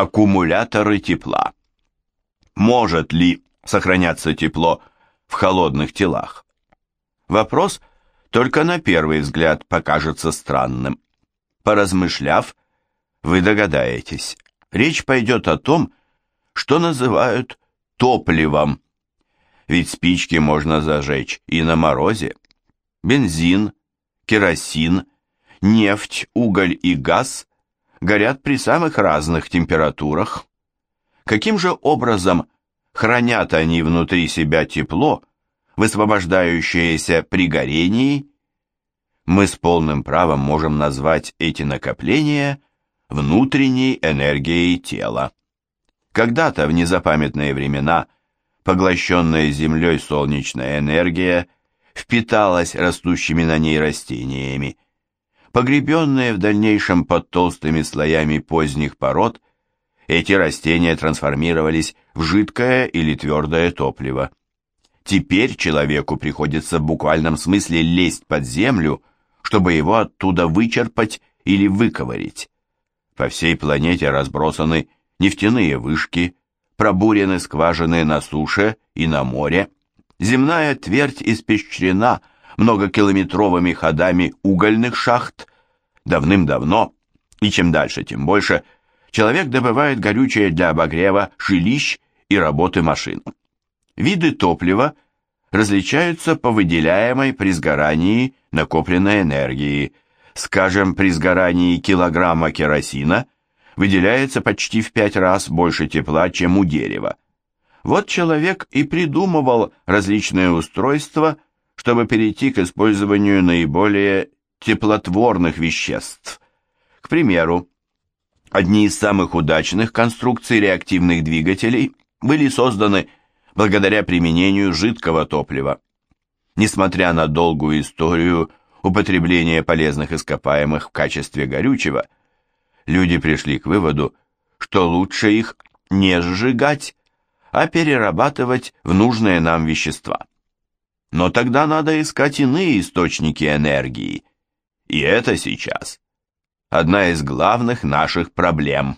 Аккумуляторы тепла. Может ли сохраняться тепло в холодных телах? Вопрос только на первый взгляд покажется странным. Поразмышляв, вы догадаетесь, речь пойдет о том, что называют топливом. Ведь спички можно зажечь и на морозе. Бензин, керосин, нефть, уголь и газ горят при самых разных температурах. Каким же образом хранят они внутри себя тепло, высвобождающееся при горении? Мы с полным правом можем назвать эти накопления внутренней энергией тела. Когда-то в незапамятные времена поглощенная землей солнечная энергия впиталась растущими на ней растениями, Погребенные в дальнейшем под толстыми слоями поздних пород, эти растения трансформировались в жидкое или твердое топливо. Теперь человеку приходится в буквальном смысле лезть под землю, чтобы его оттуда вычерпать или выковырить. По всей планете разбросаны нефтяные вышки, пробурены скважины на суше и на море, земная твердь испещрена – многокилометровыми ходами угольных шахт, давным-давно, и чем дальше, тем больше, человек добывает горючее для обогрева жилищ и работы машин. Виды топлива различаются по выделяемой при сгорании накопленной энергии. Скажем, при сгорании килограмма керосина выделяется почти в пять раз больше тепла, чем у дерева. Вот человек и придумывал различные устройства, чтобы перейти к использованию наиболее теплотворных веществ. К примеру, одни из самых удачных конструкций реактивных двигателей были созданы благодаря применению жидкого топлива. Несмотря на долгую историю употребления полезных ископаемых в качестве горючего, люди пришли к выводу, что лучше их не сжигать, а перерабатывать в нужные нам вещества. Но тогда надо искать иные источники энергии. И это сейчас одна из главных наших проблем.